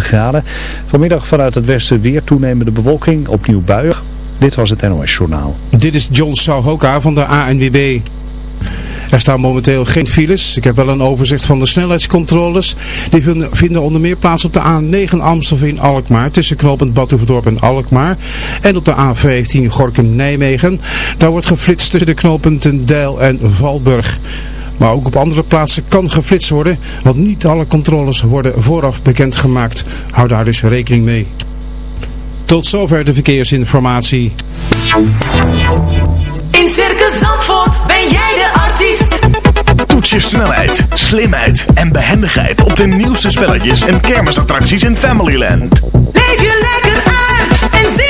23 graden. Vanmiddag vanuit het westen weer toenemende bewolking, opnieuw buien. Dit was het NOS Journaal. Dit is John Souhoka van de ANWB. Er staan momenteel geen files. Ik heb wel een overzicht van de snelheidscontroles. Die vinden onder meer plaats op de A9 Amstelveen-Alkmaar tussen knooppunt Badhoevedorp en Alkmaar. En op de A15 Gorkum-Nijmegen. Daar wordt geflitst tussen de knooppunten Deil en Valburg. Maar ook op andere plaatsen kan geflitst worden, want niet alle controles worden vooraf bekendgemaakt. Hou daar dus rekening mee. Tot zover de verkeersinformatie. In Circus Zandvoort ben jij de artiest. Toets je snelheid, slimheid en behendigheid op de nieuwste spelletjes en kermisattracties in Familyland. Leef je lekker uit en zie.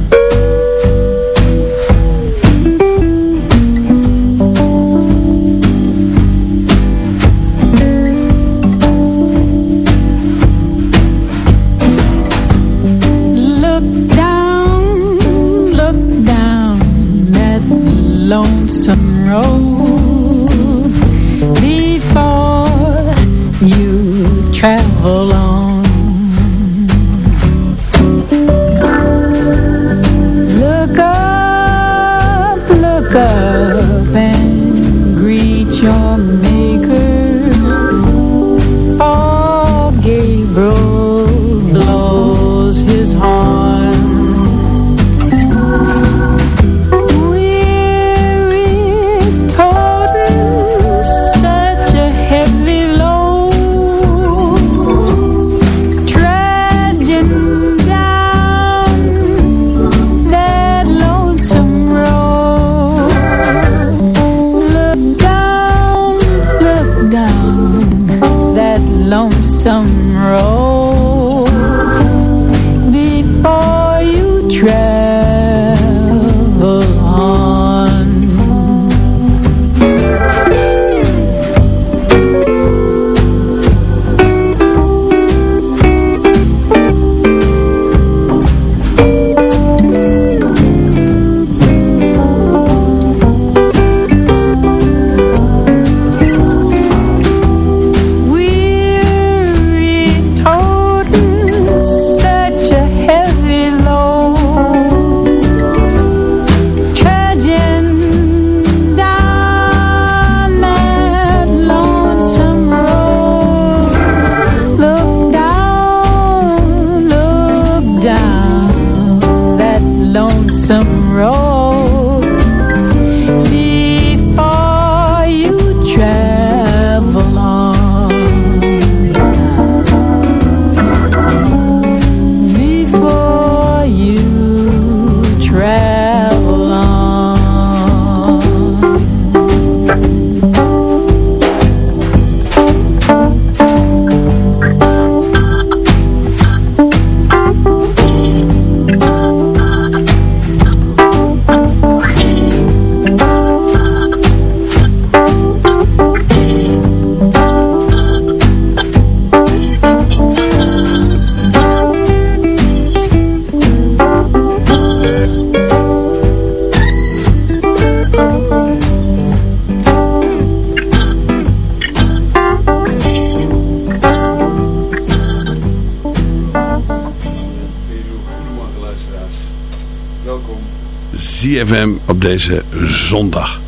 Op deze zondag.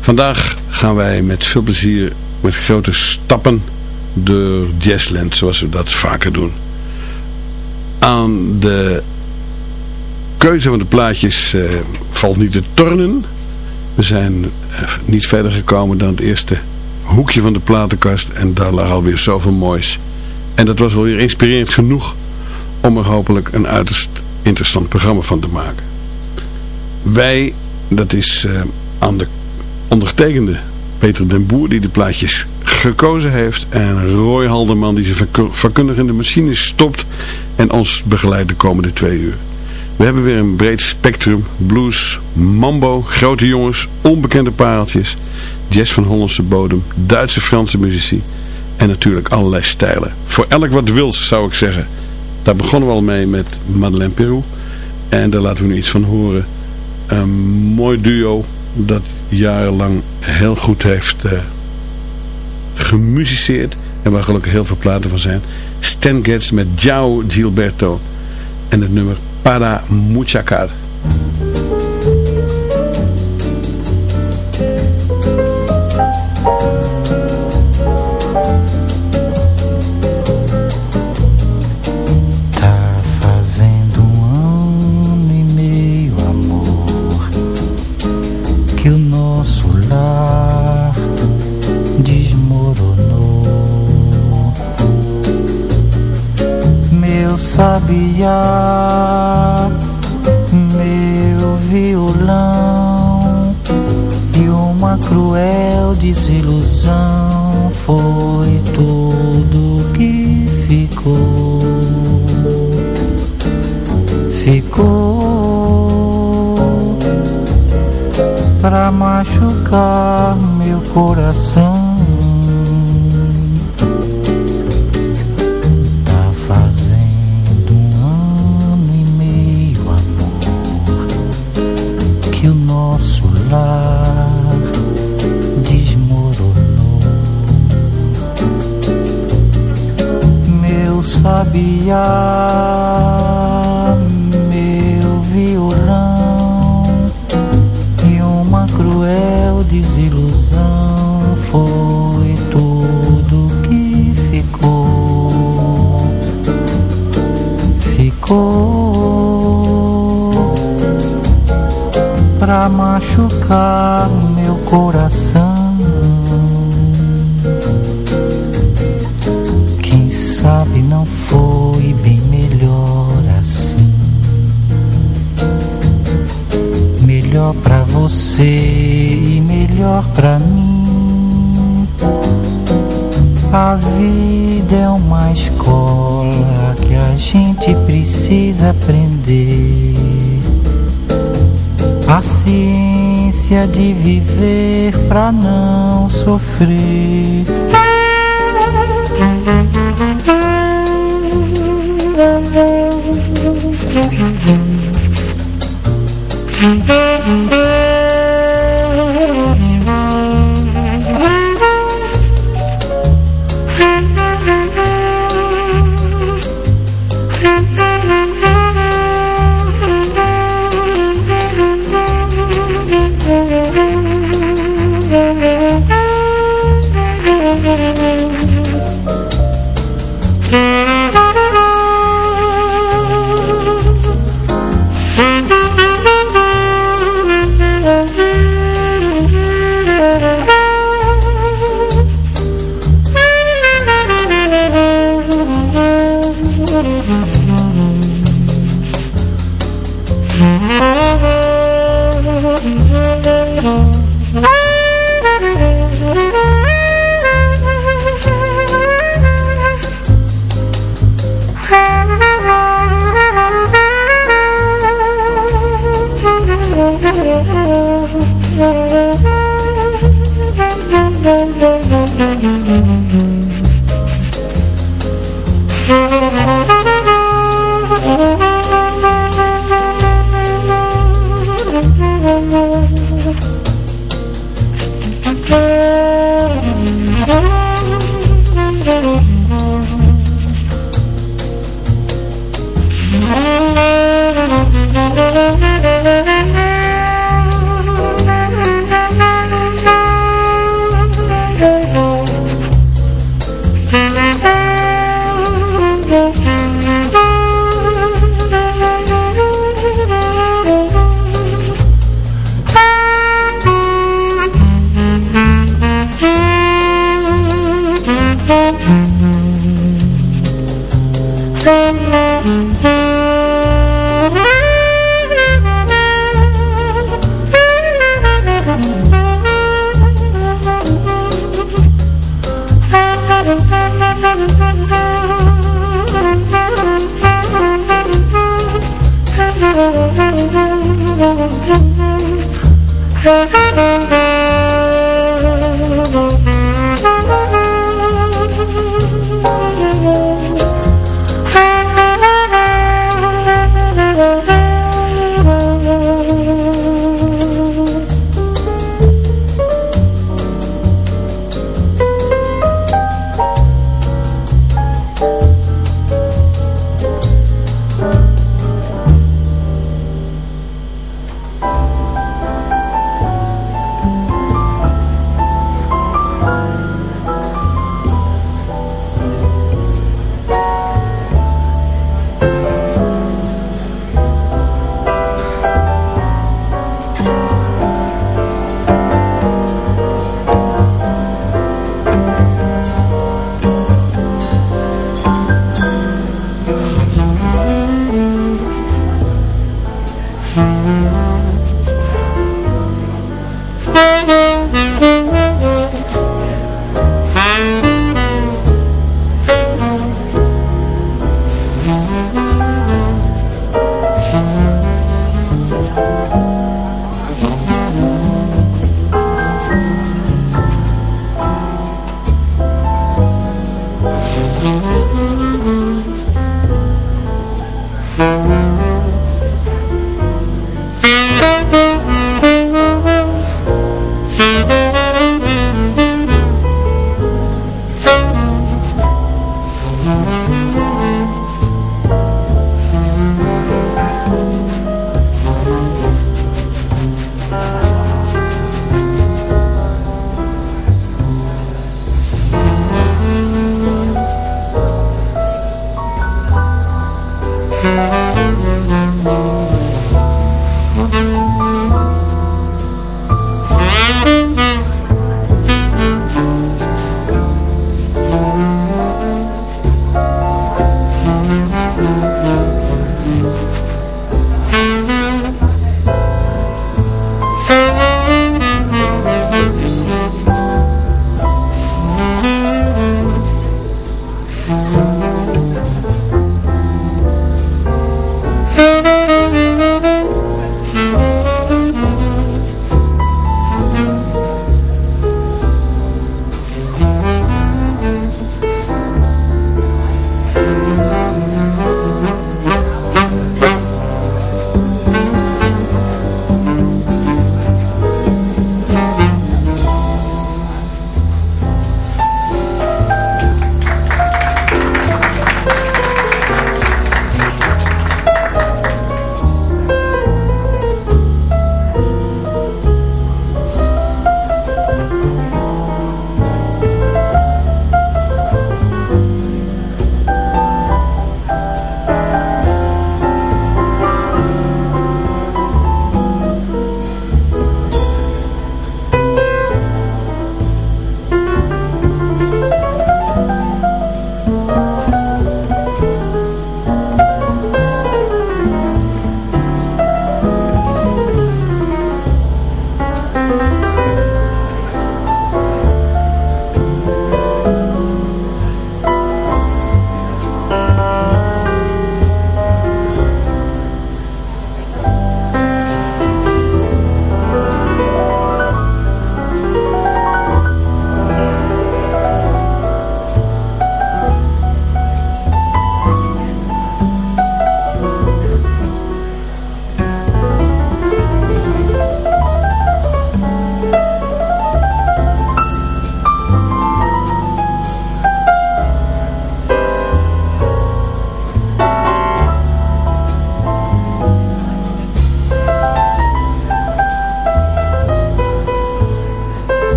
Vandaag gaan wij met veel plezier met grote stappen door Jazzland zoals we dat vaker doen. Aan de keuze van de plaatjes eh, valt niet te tornen. We zijn eh, niet verder gekomen dan het eerste hoekje van de platenkast en daar lag alweer zoveel moois. En dat was alweer inspirerend genoeg om er hopelijk een uiterst interessant programma van te maken. Wij, dat is uh, aan de ondergetekende Peter den Boer die de plaatjes gekozen heeft. En Roy Halderman die zijn vakkundigende machine stopt en ons begeleidt de komende twee uur. We hebben weer een breed spectrum. Blues, mambo, grote jongens, onbekende pareltjes. Jazz van Hollandse bodem, Duitse Franse muzici. En natuurlijk allerlei stijlen. Voor elk wat wils zou ik zeggen. Daar begonnen we al mee met Madeleine Peru. En daar laten we nu iets van horen. Een mooi duo dat jarenlang heel goed heeft uh, gemusiceerd. En waar gelukkig heel veel platen van zijn. Stan Getz met João Gilberto. En het nummer Para Muchacar. Desilusão foi tudo que ficou. Ficou pra machucar meu coração. Sabia meu violão e uma cruel desilusão foi tudo que ficou. Ficou pra machucar meu coração você e melhor para mim. A vida é uma escola que a gente precisa aprender. A ciência de viver para não sofrer.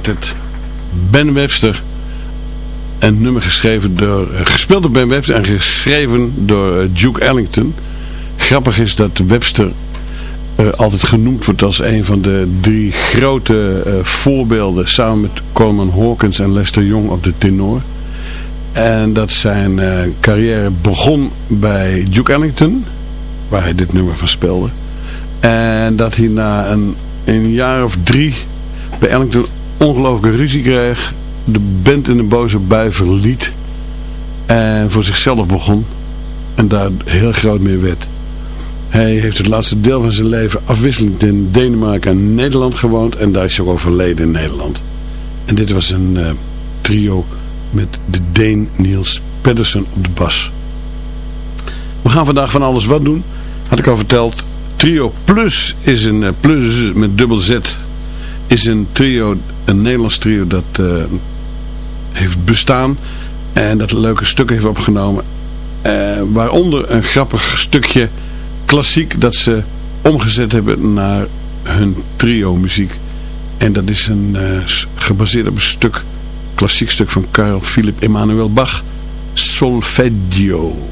Started. Ben Webster. Een nummer geschreven door, eh, gespeeld door Ben Webster en geschreven door eh, Duke Ellington. Grappig is dat Webster eh, altijd genoemd wordt als een van de drie grote voorbeelden samen met Coleman Hawkins en Lester Young op de tenor. En dat zijn carrière begon bij Duke Ellington, waar hij dit nummer van speelde. En dat hij na een, een jaar of drie bij Ellington ongelooflijke ruzie kreeg. De band in de boze bui verliet. En voor zichzelf begon. En daar heel groot mee werd. Hij heeft het laatste deel van zijn leven afwisselend in Denemarken en Nederland gewoond. En daar is hij ook overleden in Nederland. En dit was een eh, trio met de Deen Niels Pedersen op de bas. We gaan vandaag van alles wat doen. Had ik al verteld. Trio Plus is een eh, plus met dubbel Z. Is een trio, een Nederlands trio dat eh, heeft bestaan. En dat leuke stukken heeft opgenomen. Eh, waaronder een grappig stukje klassiek dat ze omgezet hebben naar hun trio muziek. En dat is een eh, gebaseerd op een stuk, klassiek stuk van Carl Philipp Emanuel Bach. Solfeggio.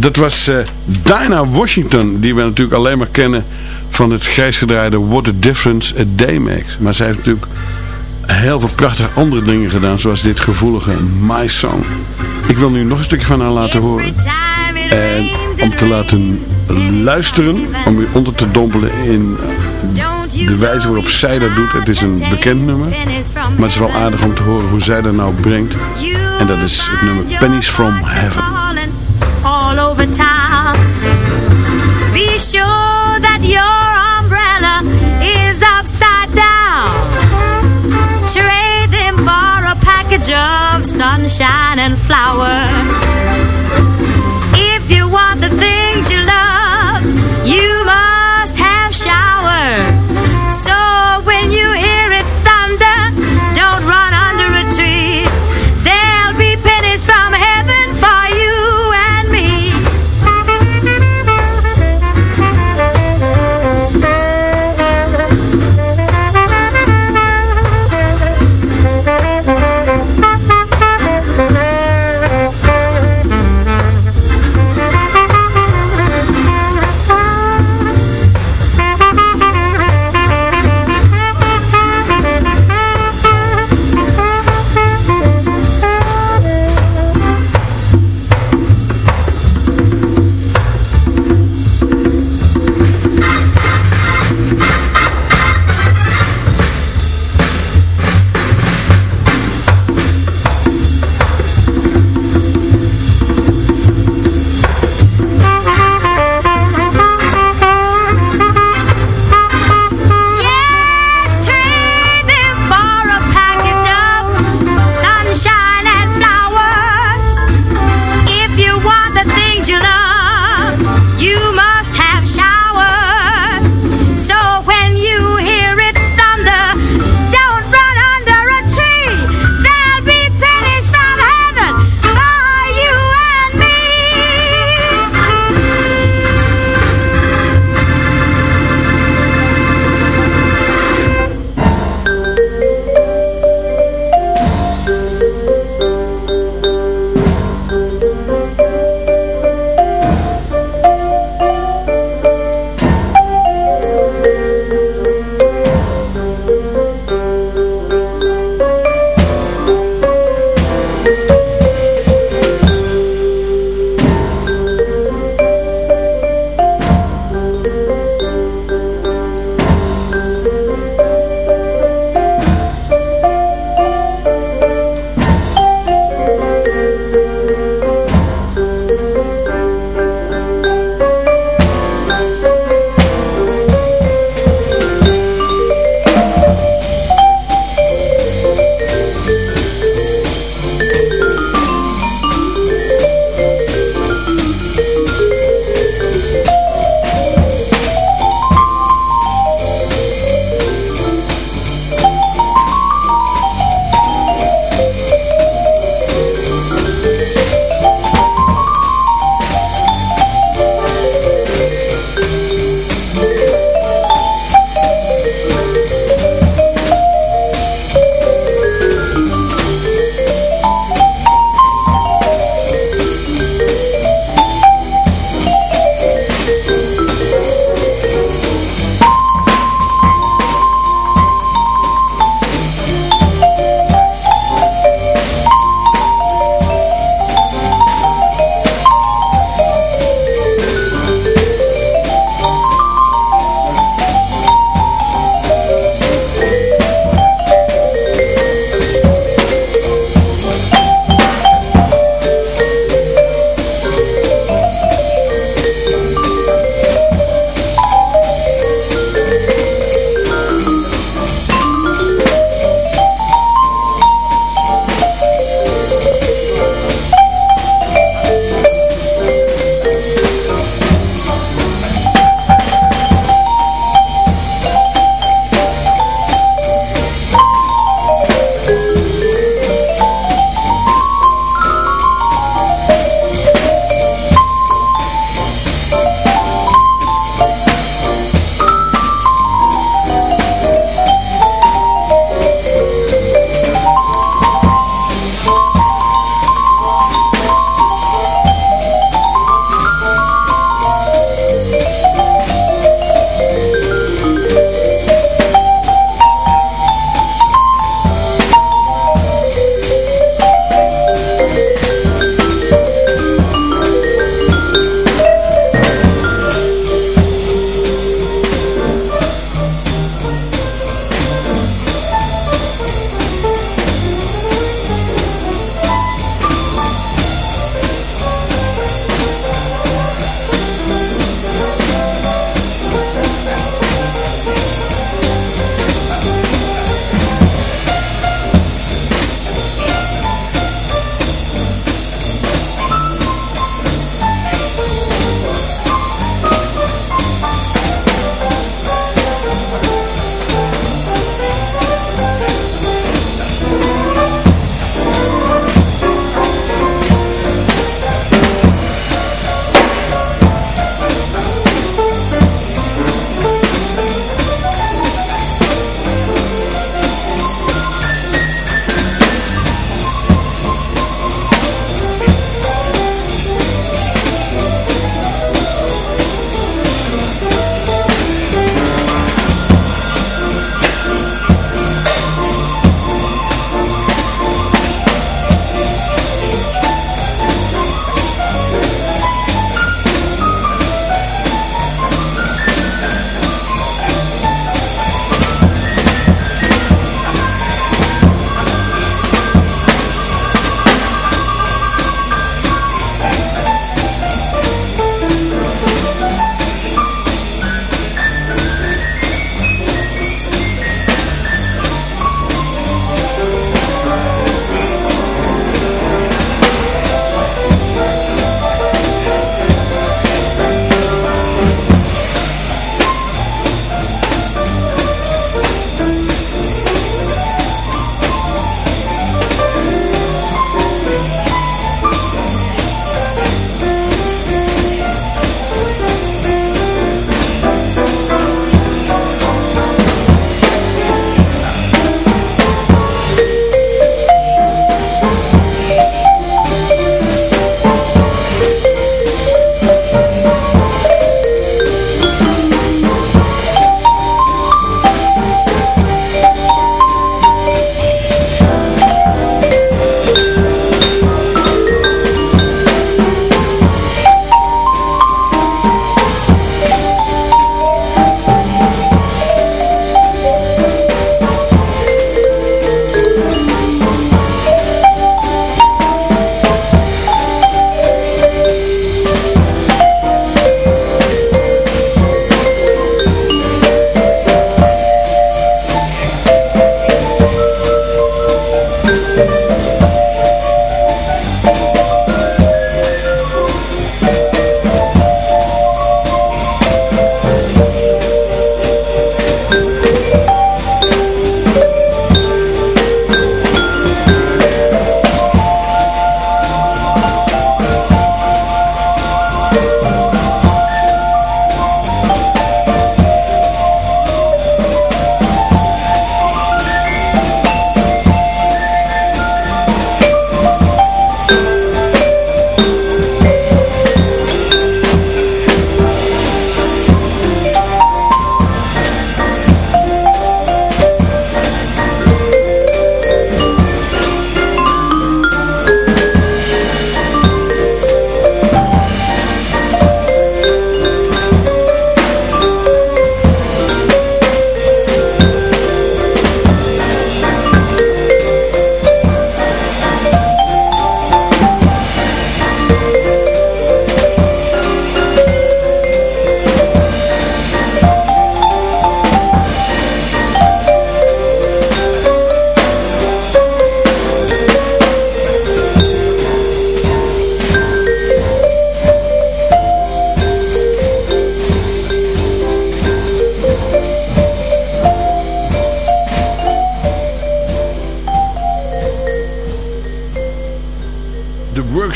Dat was eh Dinah Washington, die we natuurlijk alleen maar kennen van het grijsgedraaide What a Difference a Day Makes. Maar zij heeft natuurlijk heel veel prachtige andere dingen gedaan, zoals dit gevoelige My Song. Ik wil nu nog een stukje van haar laten horen. En om te laten luisteren, om u onder te dompelen in de wijze waarop zij dat doet. Het is een bekend nummer, maar het is wel aardig om te horen hoe zij dat nou brengt. En dat is het nummer Pennies from Heaven. All over town. Be sure that your umbrella is upside down. Trade them for a package of sunshine and flowers. If you want the things you love, you must have showers. So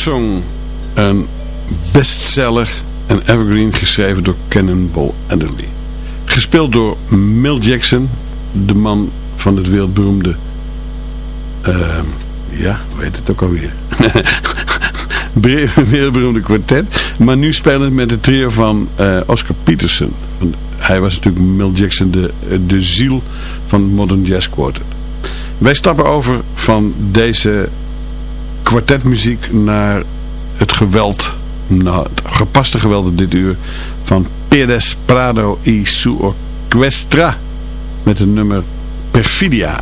Een bestseller en evergreen geschreven door Cannonball Adderley. Gespeeld door Mel Jackson, de man van het wereldberoemde... ehm, ja, hoe heet het ook alweer? Wereldberoemde kwartet. Maar nu spelend met het trio van eh, Oscar Peterson. Hij was natuurlijk Mel Jackson, de, de ziel van Modern Jazz Quartet. Wij stappen over van deze kwartetmuziek naar het geweld, nou, het gepaste geweld op dit uur van Perez Prado y su Orquestra met het nummer Perfidia.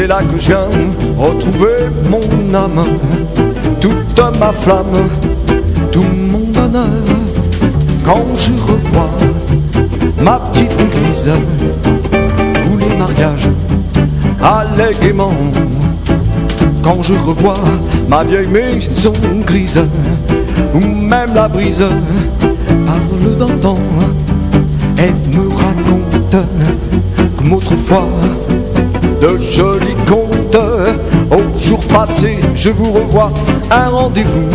C'est là que je viens retrouver mon âme, toute ma flamme, tout mon bonheur. Quand je revois ma petite église où les mariages allaient. Quand je revois ma vieille maison grise Où même la brise parle d'antan Et me raconte comme autrefois De jolis contes. Au jour passé je vous revois Un rendez-vous.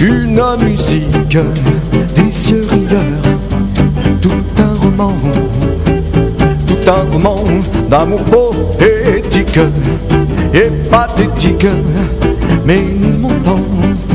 Une musique Des cieux rieurs Tout un roman tout un roman d'amour poétique et pathétique, mais montant. laisser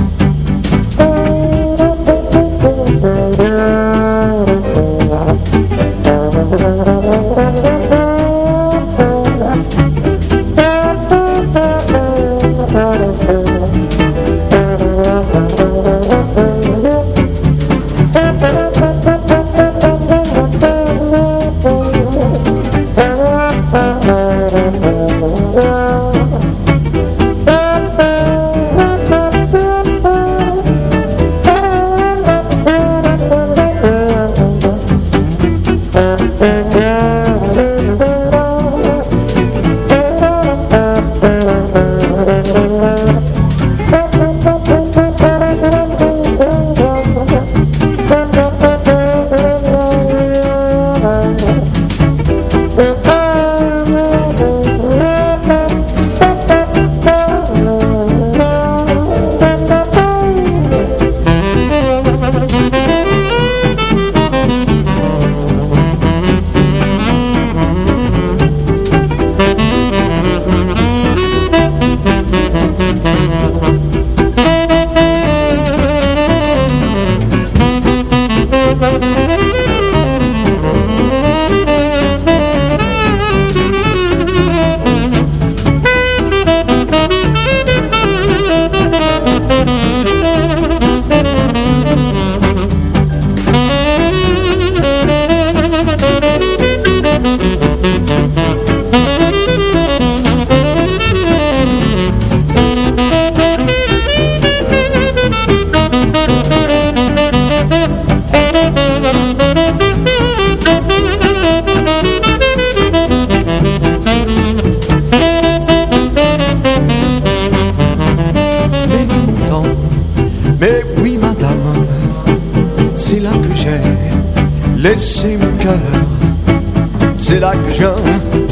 C'est là que je viens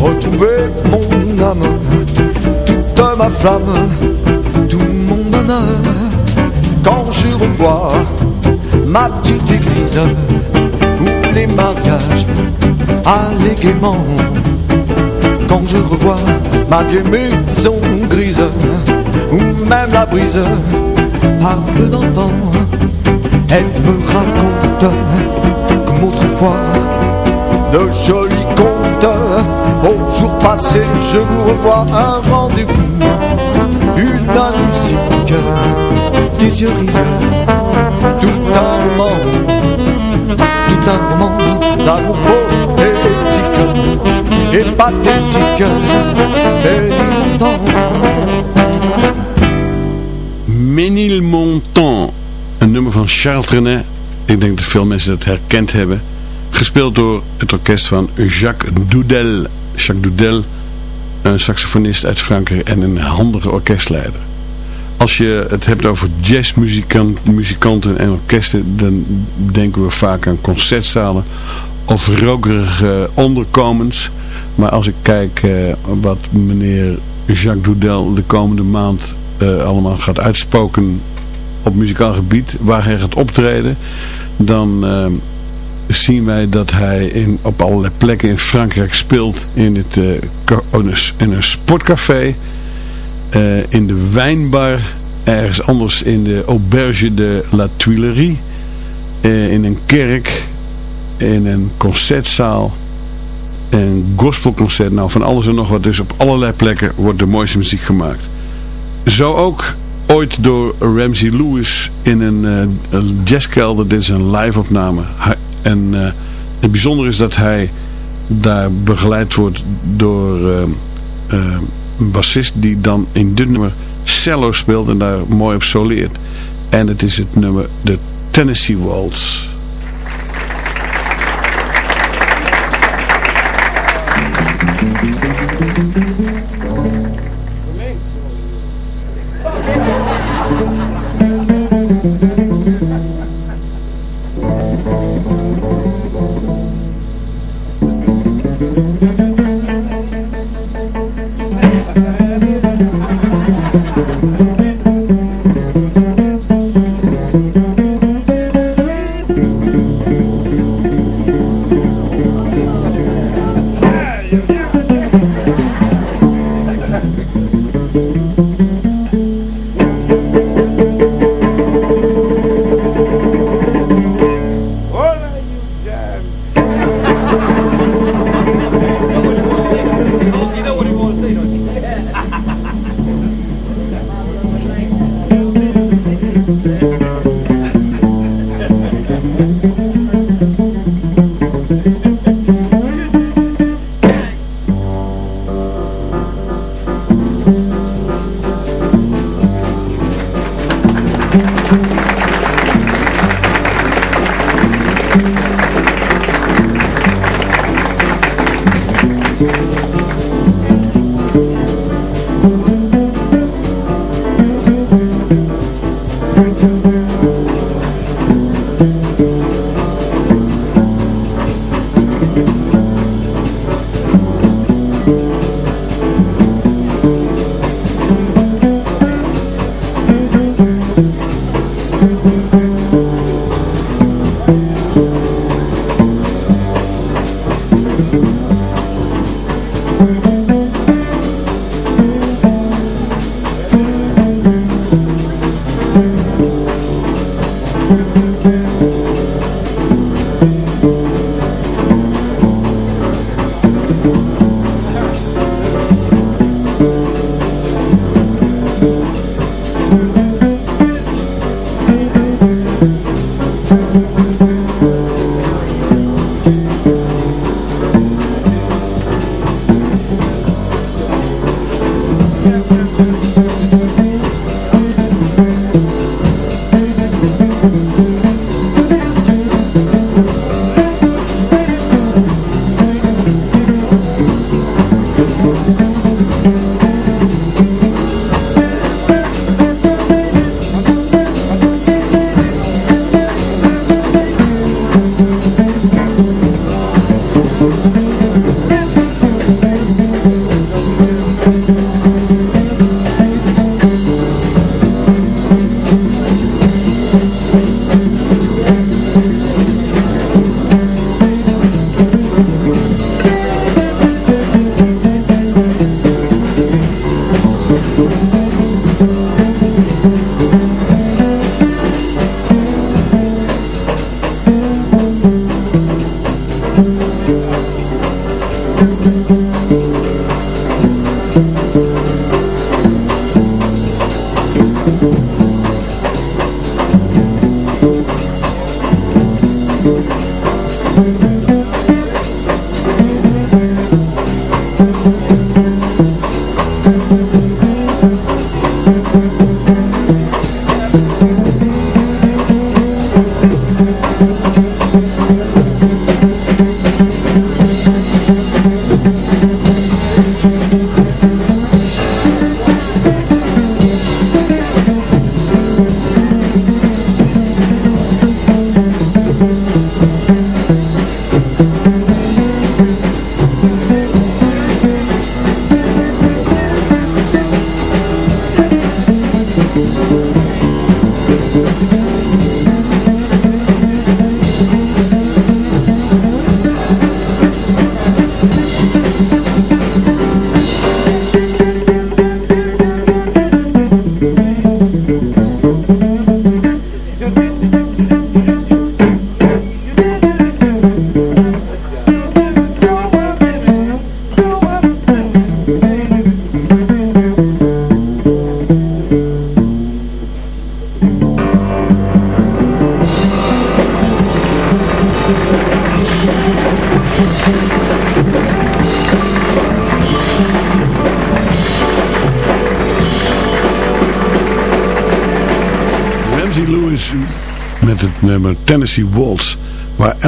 retrouver mon âme, toute ma flamme, tout mon bonheur. Quand je revois ma petite église où les mariages allaient gaiement. Quand je revois ma vieille maison grise où même la brise parle d'antan, elle me raconte autrefois de jolis contes. Au jour passé, je vous revois un rendez-vous, une musique, des yeux tout un roman, tout un roman d'amour poétique et pathétique, et montant. Ménilmontant, een nummer van Charles Trenet Ik denk dat veel mensen dat herkend hebben. Gespeeld door het orkest van Jacques Doudel. Jacques Doudel, een saxofonist uit Frankrijk en een handige orkestleider. Als je het hebt over jazzmuzikanten en orkesten, dan denken we vaak aan concertzalen of rokerige onderkomens. Maar als ik kijk uh, wat meneer Jacques Doudel de komende maand uh, allemaal gaat uitspoken op muzikaal gebied, waar hij gaat optreden, dan uh, zien wij dat hij in, op allerlei plekken in Frankrijk speelt. In, het, uh, in een sportcafé, uh, in de wijnbar, ergens anders in de Auberge de la Tuilerie, in een kerk, in een concertzaal, een gospelconcert. Nou, van alles en nog wat. Dus op allerlei plekken wordt de mooiste muziek gemaakt. Zo ook ooit door Ramsey Lewis in een, een jazzkelder. Dit is een live opname. En eh, het bijzondere is dat hij daar begeleid wordt door eh, eh, een bassist die dan in dit nummer cello speelt en daar mooi op soleert. En het is het nummer de Tennessee Waltz.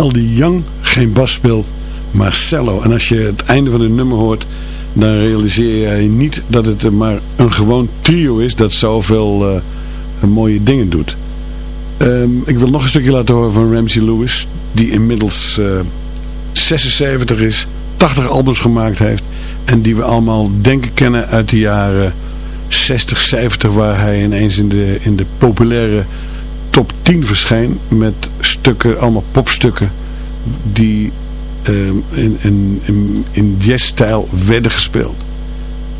Waar L.D. Young geen bas speelt, maar cello. En als je het einde van het nummer hoort, dan realiseer je niet dat het maar een gewoon trio is dat zoveel uh, mooie dingen doet. Um, ik wil nog een stukje laten horen van Ramsey Lewis, die inmiddels uh, 76 is, 80 albums gemaakt heeft en die we allemaal denken kennen uit de jaren 60, 70 waar hij ineens in de, in de populaire top 10 verscheen met stukken, allemaal popstukken die uh, in, in, in, jazzstijl werden gespeeld.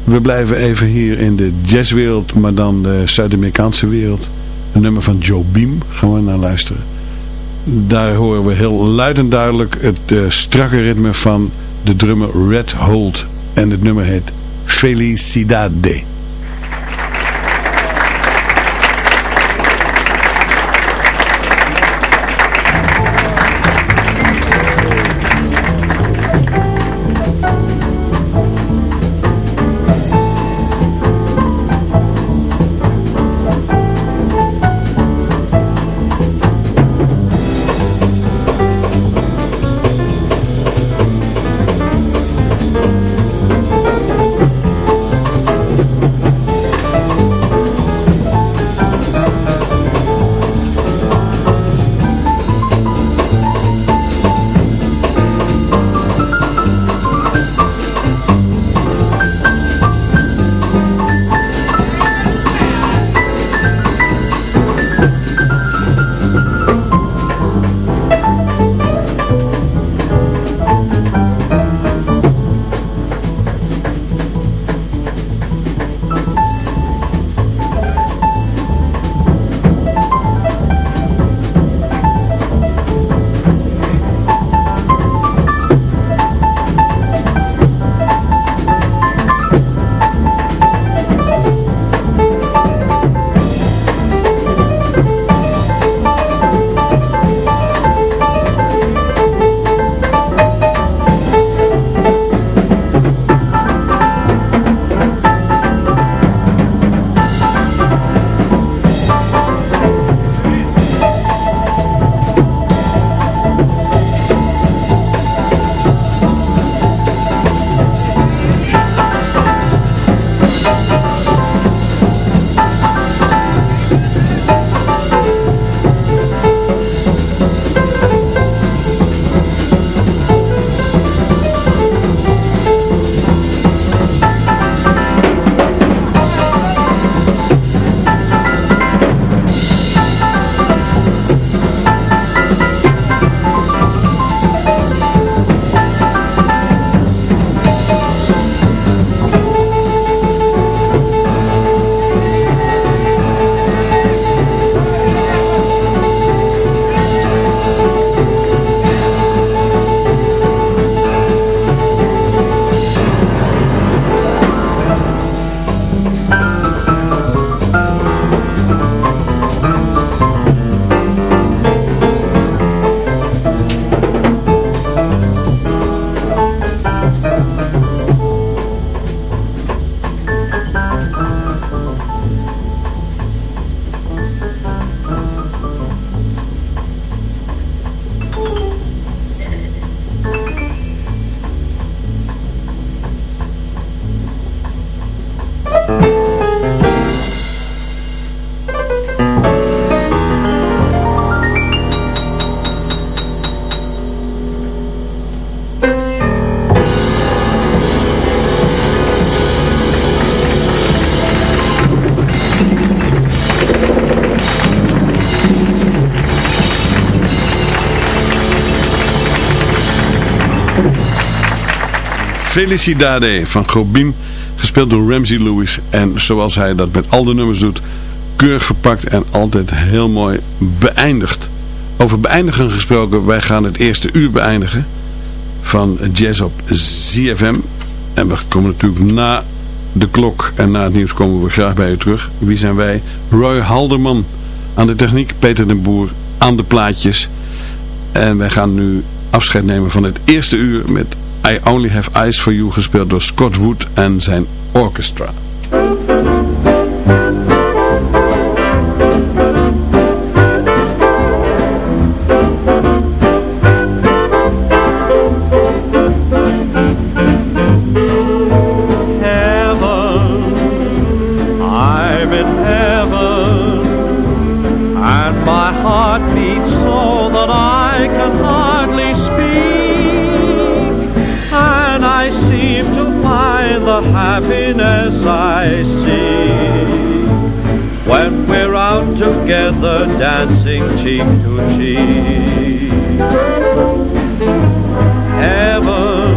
We blijven even hier in de jazzwereld, maar dan de Zuid-Amerikaanse wereld. Een nummer van Joe Beam gaan we naar luisteren. Daar horen we heel luid en duidelijk het uh, strakke ritme van de drummer Red Holt. En het nummer heet Felicidade. Felicidade van Gobim, gespeeld door Ramsey Lewis. En zoals hij dat met al de nummers doet, keurig verpakt en altijd heel mooi beëindigd. Over beëindigen gesproken, wij gaan het eerste uur beëindigen van Jazz op ZFM. En we komen natuurlijk na de klok en na het nieuws komen we graag bij u terug. Wie zijn wij? Roy Halderman aan de techniek, Peter den Boer aan de plaatjes. En wij gaan nu afscheid nemen van het eerste uur met I Only Have Eyes For You gespeeld door Scott Wood en zijn orchestra. Dancing cheek to cheek. Heaven,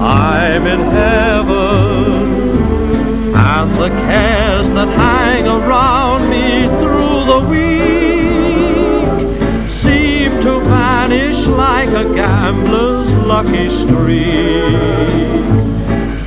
I'm in heaven. And the cares that hang around me through the week seem to vanish like a gambler's lucky streak.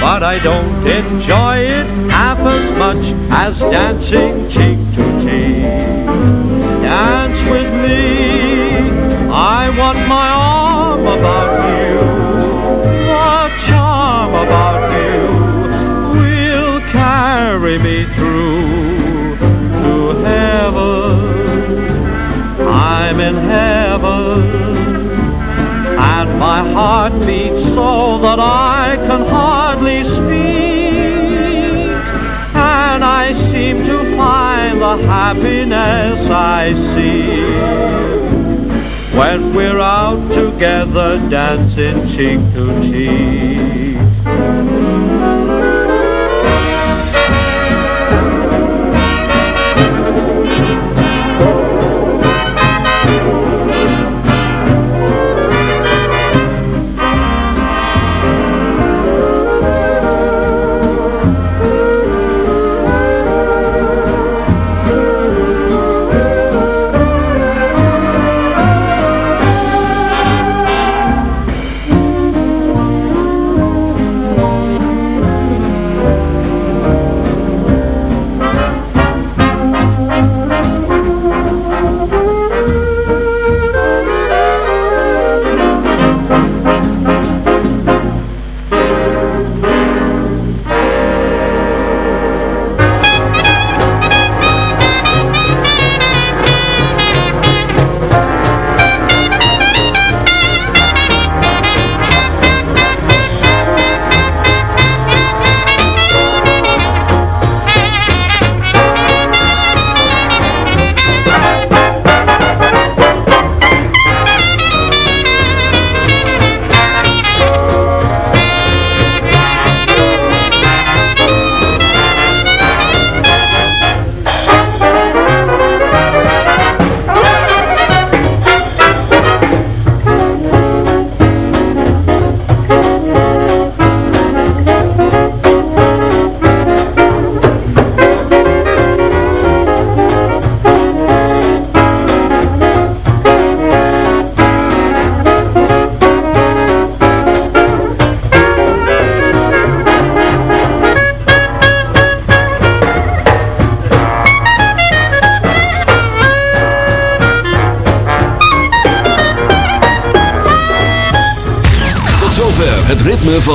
But I don't enjoy it half as much as dancing cheek to cheek. Dance with me, I want my arm about you. The charm about you will carry me through to heaven. I'm in heaven. And my heart beats so that I can hardly speak. And I seem to find the happiness I see. When we're out together dancing cheek to cheek.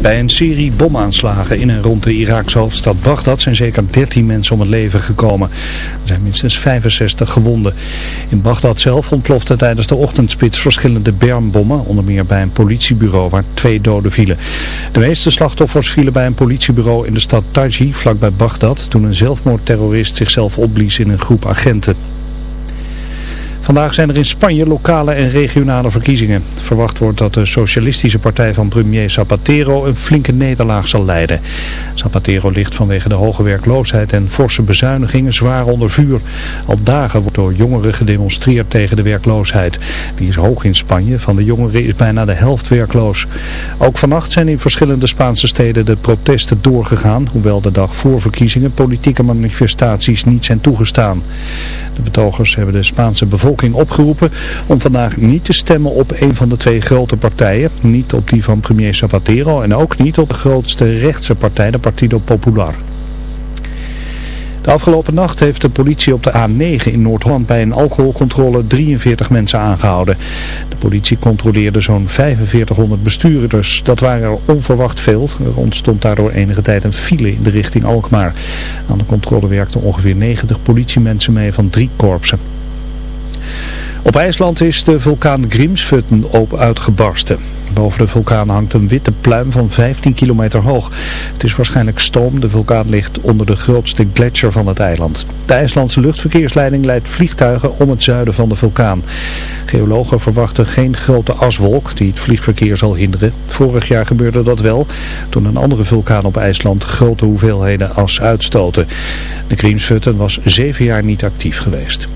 Bij een serie bomaanslagen in en rond de Iraakse hoofdstad Bagdad zijn zeker 13 mensen om het leven gekomen. Er zijn minstens 65 gewonden. In Bagdad zelf ontplofte tijdens de ochtendspits verschillende bermbommen, onder meer bij een politiebureau waar twee doden vielen. De meeste slachtoffers vielen bij een politiebureau in de stad Taji, vlakbij Bagdad, toen een zelfmoordterrorist zichzelf opblies in een groep agenten. Vandaag zijn er in Spanje lokale en regionale verkiezingen. Verwacht wordt dat de socialistische partij van premier Zapatero een flinke nederlaag zal leiden. Zapatero ligt vanwege de hoge werkloosheid en forse bezuinigingen zwaar onder vuur. Al dagen wordt door jongeren gedemonstreerd tegen de werkloosheid. Die is hoog in Spanje. Van de jongeren is bijna de helft werkloos. Ook vannacht zijn in verschillende Spaanse steden de protesten doorgegaan. Hoewel de dag voor verkiezingen politieke manifestaties niet zijn toegestaan. De betogers hebben de Spaanse bevolking opgeroepen om vandaag niet te stemmen op een van de twee grote partijen. Niet op die van premier Zapatero en ook niet op de grootste rechtse partij, de Partido Popular. De afgelopen nacht heeft de politie op de A9 in Noord-Holland bij een alcoholcontrole 43 mensen aangehouden. De politie controleerde zo'n 4500 bestuurders. Dat waren er onverwacht veel. Er ontstond daardoor enige tijd een file in de richting Alkmaar. Aan de controle werkten ongeveer 90 politiemensen mee van drie korpsen. Op IJsland is de vulkaan Grimsvötn open uitgebarsten. Boven de vulkaan hangt een witte pluim van 15 kilometer hoog. Het is waarschijnlijk stoom. De vulkaan ligt onder de grootste gletsjer van het eiland. De IJslandse luchtverkeersleiding leidt vliegtuigen om het zuiden van de vulkaan. Geologen verwachten geen grote aswolk die het vliegverkeer zal hinderen. Vorig jaar gebeurde dat wel toen een andere vulkaan op IJsland grote hoeveelheden as uitstoten. De Grimsvötn was zeven jaar niet actief geweest.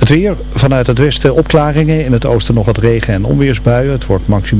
Het weer, vanuit het westen opklaringen, in het oosten nog wat regen en onweersbuien. Het wordt maximaal